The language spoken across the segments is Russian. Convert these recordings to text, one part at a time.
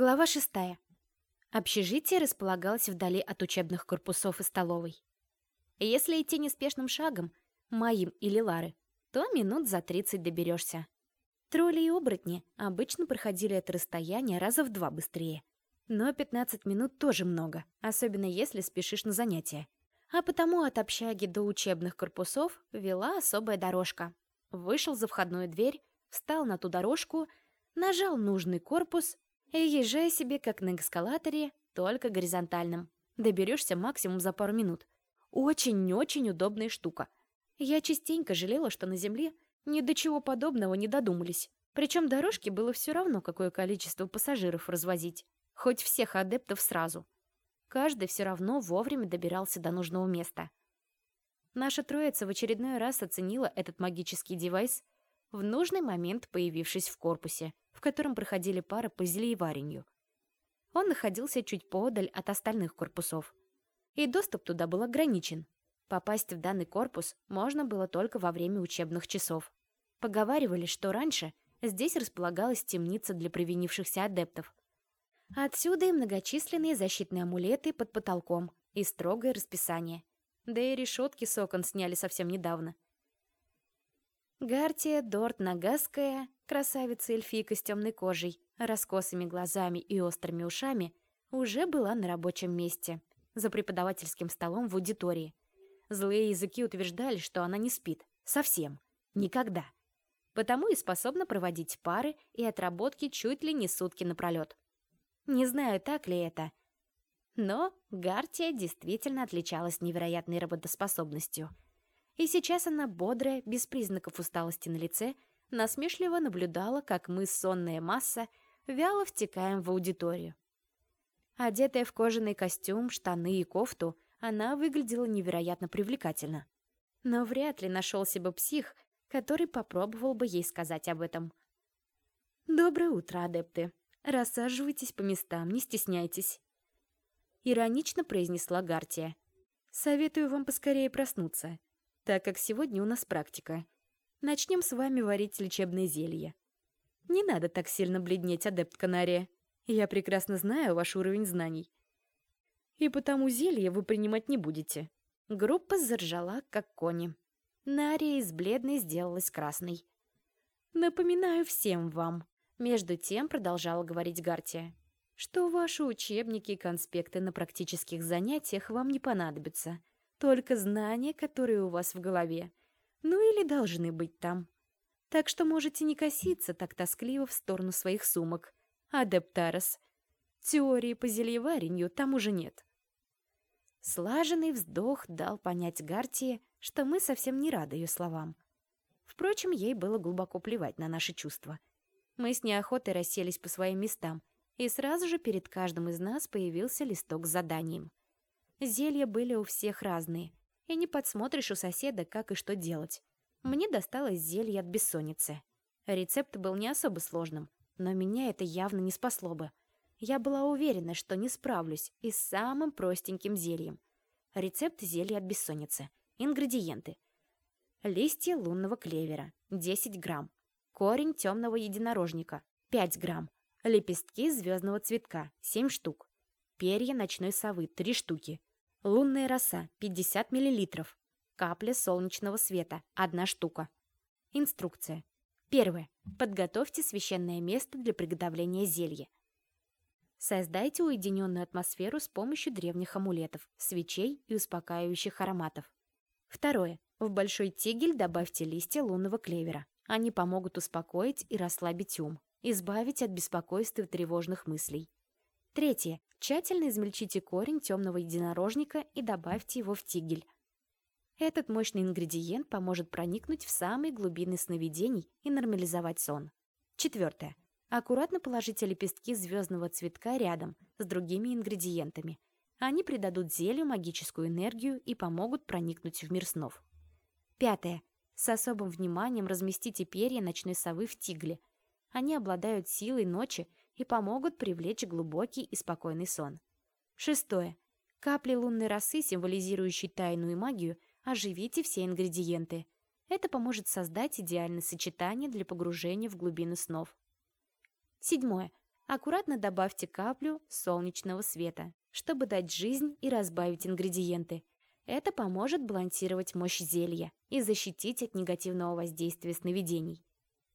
Глава шестая. Общежитие располагалось вдали от учебных корпусов и столовой. Если идти неспешным шагом, моим или Лары, то минут за 30 доберешься. Тролли и оборотни обычно проходили это расстояние раза в два быстрее. Но 15 минут тоже много, особенно если спешишь на занятия. А потому от общаги до учебных корпусов вела особая дорожка. Вышел за входную дверь, встал на ту дорожку, нажал нужный корпус и езжай себе как на эскалаторе, только горизонтальном. Доберешься максимум за пару минут. Очень-очень удобная штука. Я частенько жалела, что на Земле ни до чего подобного не додумались. Причем дорожке было все равно, какое количество пассажиров развозить. Хоть всех адептов сразу. Каждый все равно вовремя добирался до нужного места. Наша троица в очередной раз оценила этот магический девайс, в нужный момент появившись в корпусе, в котором проходили пары по зельеварению. Он находился чуть подаль от остальных корпусов. И доступ туда был ограничен. Попасть в данный корпус можно было только во время учебных часов. Поговаривали, что раньше здесь располагалась темница для привинившихся адептов. Отсюда и многочисленные защитные амулеты под потолком, и строгое расписание. Да и решетки с окон сняли совсем недавно. Гартия Дорт Нагаская, красавица-эльфийка с темной кожей, раскосыми глазами и острыми ушами, уже была на рабочем месте, за преподавательским столом в аудитории. Злые языки утверждали, что она не спит. Совсем. Никогда потому и способна проводить пары и отработки чуть ли не сутки напролет. Не знаю, так ли это, но Гартия действительно отличалась невероятной работоспособностью. И сейчас она бодрая, без признаков усталости на лице, насмешливо наблюдала, как мы, сонная масса, вяло втекаем в аудиторию. Одетая в кожаный костюм, штаны и кофту, она выглядела невероятно привлекательно. Но вряд ли нашелся бы псих, который попробовал бы ей сказать об этом. «Доброе утро, адепты. Рассаживайтесь по местам, не стесняйтесь». Иронично произнесла Гартия. «Советую вам поскорее проснуться, так как сегодня у нас практика. Начнем с вами варить лечебные зелья. Не надо так сильно бледнеть, адепт Канария. Я прекрасно знаю ваш уровень знаний. И потому зелье вы принимать не будете». Группа заржала, как кони. Нария из бледной сделалась красной. «Напоминаю всем вам», — между тем продолжала говорить Гартия, «что ваши учебники и конспекты на практических занятиях вам не понадобятся, только знания, которые у вас в голове, ну или должны быть там. Так что можете не коситься так тоскливо в сторону своих сумок. Адептарос. Теории по зельеварению там уже нет». Слаженный вздох дал понять Гартии, что мы совсем не рады ее словам. Впрочем, ей было глубоко плевать на наши чувства. Мы с неохотой расселись по своим местам, и сразу же перед каждым из нас появился листок с заданием. Зелья были у всех разные, и не подсмотришь у соседа, как и что делать. Мне досталось зелье от бессонницы. Рецепт был не особо сложным, но меня это явно не спасло бы. Я была уверена, что не справлюсь и с самым простеньким зельем. Рецепт зелья от бессонницы. Ингредиенты. Листья лунного клевера 10 грамм. Корень темного единорожника 5 грамм. Лепестки звездного цветка 7 штук. Перья ночной совы 3 штуки. Лунная роса 50 миллилитров. Капля солнечного света 1 штука. Инструкция. Первое. Подготовьте священное место для приготовления зелья. Создайте уединенную атмосферу с помощью древних амулетов, свечей и успокаивающих ароматов. Второе. В большой тигель добавьте листья лунного клевера. Они помогут успокоить и расслабить ум, избавить от беспокойства и тревожных мыслей. Третье. Тщательно измельчите корень темного единорожника и добавьте его в тигель. Этот мощный ингредиент поможет проникнуть в самые глубины сновидений и нормализовать сон. Четвертое. Аккуратно положите лепестки звездного цветка рядом с другими ингредиентами. Они придадут зелью магическую энергию и помогут проникнуть в мир снов. Пятое. С особым вниманием разместите перья ночной совы в тигле. Они обладают силой ночи и помогут привлечь глубокий и спокойный сон. Шестое. Капли лунной росы, символизирующей тайну и магию, оживите все ингредиенты. Это поможет создать идеальное сочетание для погружения в глубины снов. Седьмое. Аккуратно добавьте каплю солнечного света, чтобы дать жизнь и разбавить ингредиенты. Это поможет балансировать мощь зелья и защитить от негативного воздействия сновидений.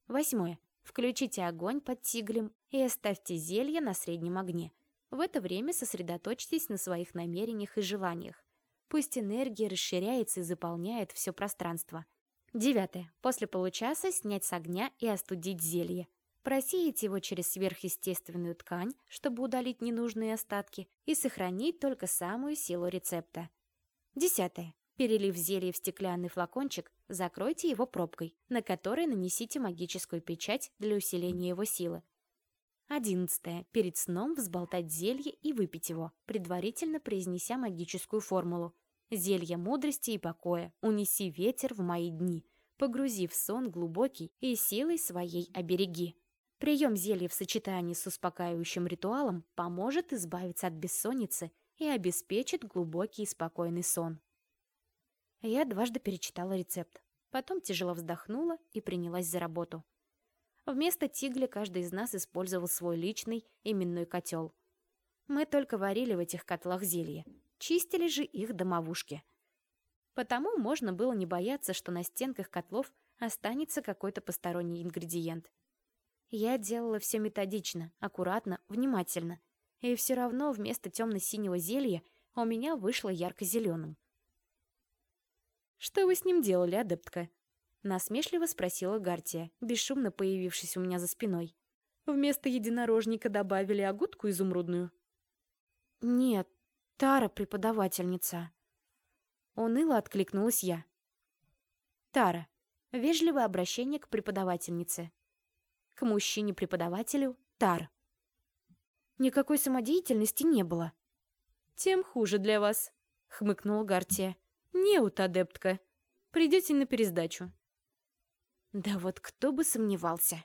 Восьмое. Включите огонь под тиглем и оставьте зелье на среднем огне. В это время сосредоточьтесь на своих намерениях и желаниях. Пусть энергия расширяется и заполняет все пространство. Девятое. После получаса снять с огня и остудить зелье. Просеять его через сверхъестественную ткань, чтобы удалить ненужные остатки, и сохранить только самую силу рецепта. Десятое. Перелив зелье в стеклянный флакончик, закройте его пробкой, на которой нанесите магическую печать для усиления его силы. Одиннадцатое. Перед сном взболтать зелье и выпить его, предварительно произнеся магическую формулу. Зелье мудрости и покоя, унеси ветер в мои дни, погрузи в сон глубокий и силой своей обереги. Прием зелья в сочетании с успокаивающим ритуалом поможет избавиться от бессонницы и обеспечит глубокий и спокойный сон. Я дважды перечитала рецепт. Потом тяжело вздохнула и принялась за работу. Вместо тигля каждый из нас использовал свой личный именной котел. Мы только варили в этих котлах зелье, чистили же их домовушки. Потому можно было не бояться, что на стенках котлов останется какой-то посторонний ингредиент. Я делала все методично, аккуратно, внимательно. И все равно вместо темно-синего зелья у меня вышло ярко-зеленым. «Что вы с ним делали, адептка?» Насмешливо спросила Гартия, бесшумно появившись у меня за спиной. «Вместо единорожника добавили агутку изумрудную?» «Нет, Тара преподавательница». Уныло откликнулась я. Тара. Вежливое обращение к преподавательнице. К мужчине-преподавателю Тар. Никакой самодеятельности не было. «Тем хуже для вас», — хмыкнула Гартия. «Неут, адептка. Придете на пересдачу». Да вот кто бы сомневался.